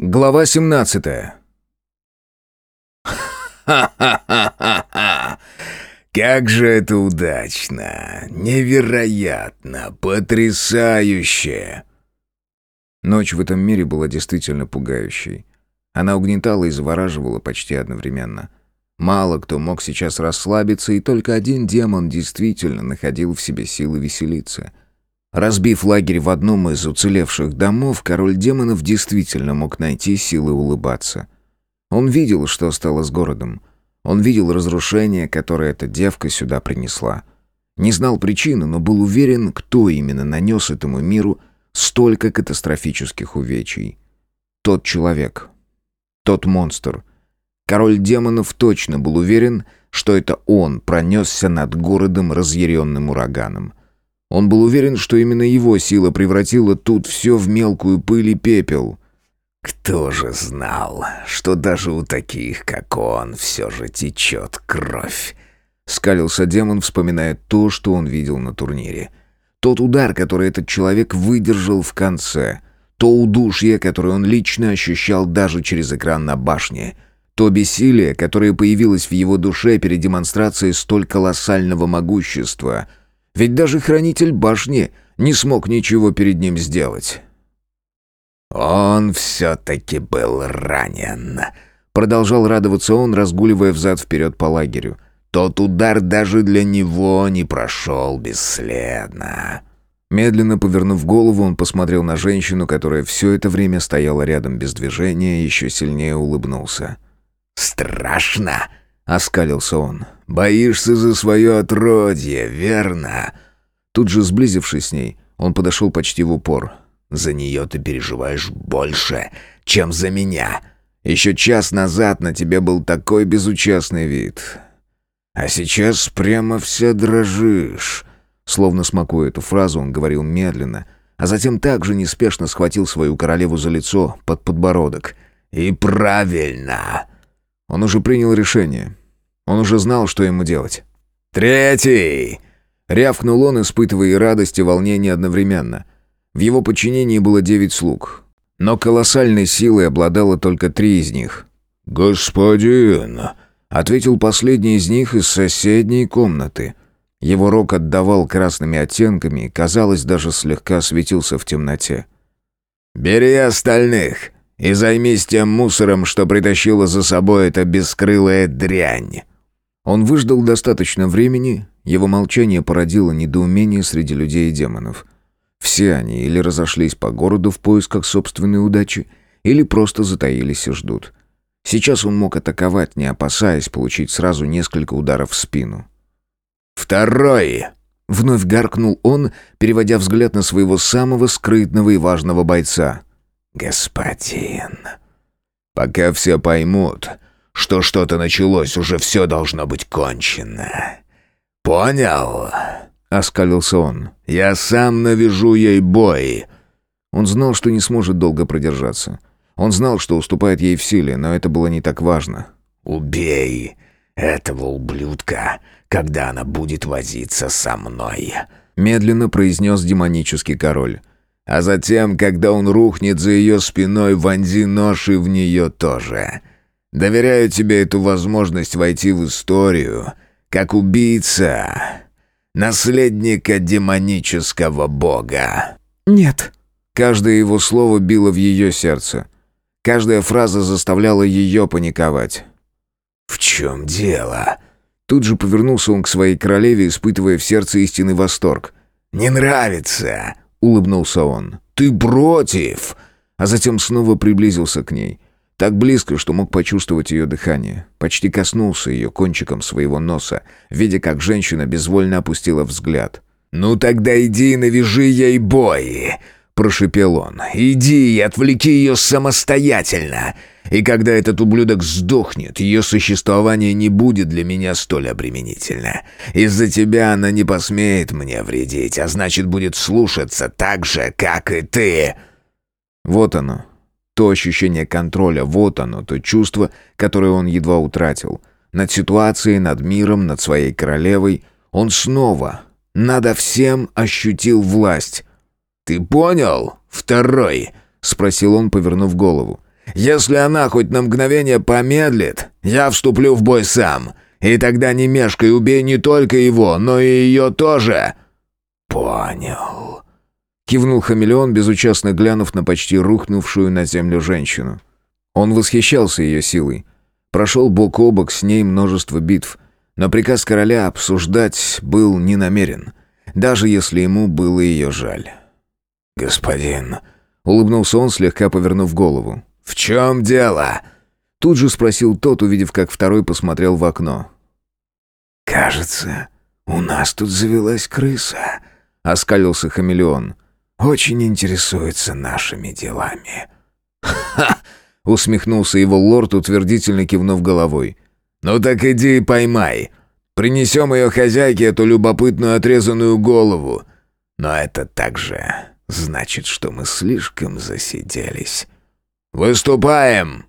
Глава 17 «Ха-ха-ха-ха! Как же это удачно! Невероятно! Потрясающе!» Ночь в этом мире была действительно пугающей. Она угнетала и завораживала почти одновременно. Мало кто мог сейчас расслабиться, и только один демон действительно находил в себе силы веселиться. Разбив лагерь в одном из уцелевших домов, король демонов действительно мог найти силы улыбаться. Он видел, что стало с городом. Он видел разрушение, которое эта девка сюда принесла. Не знал причины, но был уверен, кто именно нанес этому миру столько катастрофических увечий. Тот человек. Тот монстр. Король демонов точно был уверен, что это он пронесся над городом разъяренным ураганом. Он был уверен, что именно его сила превратила тут все в мелкую пыль и пепел. Кто же знал, что даже у таких, как он, все же течет кровь? Скалился демон, вспоминая то, что он видел на турнире. Тот удар, который этот человек выдержал в конце. То удушье, которое он лично ощущал даже через экран на башне. То бессилие, которое появилось в его душе перед демонстрацией столь колоссального могущества — ведь даже хранитель башни не смог ничего перед ним сделать. «Он все-таки был ранен», — продолжал радоваться он, разгуливая взад-вперед по лагерю. «Тот удар даже для него не прошел бесследно». Медленно повернув голову, он посмотрел на женщину, которая все это время стояла рядом без движения, еще сильнее улыбнулся. «Страшно!» — оскалился он. Боишься за свое отродье, верно?» Тут же сблизившись с ней, он подошел почти в упор. «За нее ты переживаешь больше, чем за меня. Еще час назад на тебе был такой безучастный вид. А сейчас прямо вся дрожишь». Словно смакуя эту фразу, он говорил медленно, а затем также неспешно схватил свою королеву за лицо под подбородок. «И правильно!» Он уже принял решение. Он уже знал, что ему делать. «Третий!» Рявкнул он, испытывая и радость, и волнение одновременно. В его подчинении было девять слуг. Но колоссальной силой обладало только три из них. «Господин!» — ответил последний из них из соседней комнаты. Его рог отдавал красными оттенками и, казалось, даже слегка светился в темноте. «Бери остальных и займись тем мусором, что притащила за собой эта бескрылая дрянь!» Он выждал достаточно времени, его молчание породило недоумение среди людей и демонов. Все они или разошлись по городу в поисках собственной удачи, или просто затаились и ждут. Сейчас он мог атаковать, не опасаясь получить сразу несколько ударов в спину. «Второй!» — вновь гаркнул он, переводя взгляд на своего самого скрытного и важного бойца. «Господин...» «Пока все поймут, что что-то началось, уже все должно быть кончено. Понял?» — оскалился он. «Я сам навяжу ей бой». Он знал, что не сможет долго продержаться. Он знал, что уступает ей в силе, но это было не так важно. «Убей этого ублюдка, когда она будет возиться со мной», — медленно произнес демонический король. «А затем, когда он рухнет за ее спиной, вонзи нож и в нее тоже. Доверяю тебе эту возможность войти в историю, как убийца, наследника демонического бога». «Нет». Каждое его слово било в ее сердце. Каждая фраза заставляла ее паниковать. «В чем дело?» Тут же повернулся он к своей королеве, испытывая в сердце истинный восторг. «Не нравится!» — улыбнулся он. «Ты против!» А затем снова приблизился к ней. Так близко, что мог почувствовать ее дыхание. Почти коснулся ее кончиком своего носа, видя, как женщина безвольно опустила взгляд. «Ну тогда иди и навяжи ей бой!» – прошипел он. «Иди и отвлеки ее самостоятельно!» И когда этот ублюдок сдохнет, ее существование не будет для меня столь обременительно. Из-за тебя она не посмеет мне вредить, а значит будет слушаться так же, как и ты». Вот оно, то ощущение контроля, вот оно, то чувство, которое он едва утратил. Над ситуацией, над миром, над своей королевой. Он снова, надо всем ощутил власть. «Ты понял? Второй?» — спросил он, повернув голову. Если она хоть на мгновение помедлит, я вступлю в бой сам. И тогда не мешкай, убей не только его, но и ее тоже». «Понял», — кивнул хамелеон, безучастно глянув на почти рухнувшую на землю женщину. Он восхищался ее силой. Прошел бок о бок с ней множество битв, но приказ короля обсуждать был не намерен, даже если ему было ее жаль. «Господин», — улыбнулся он, слегка повернув голову. «В чем дело?» Тут же спросил тот, увидев, как второй посмотрел в окно. «Кажется, у нас тут завелась крыса», — оскалился хамелеон. «Очень интересуется нашими делами». «Ха!» — усмехнулся его лорд, утвердительно кивнув головой. «Ну так иди и поймай. Принесем ее хозяйке эту любопытную отрезанную голову. Но это также значит, что мы слишком засиделись. Выступаем!»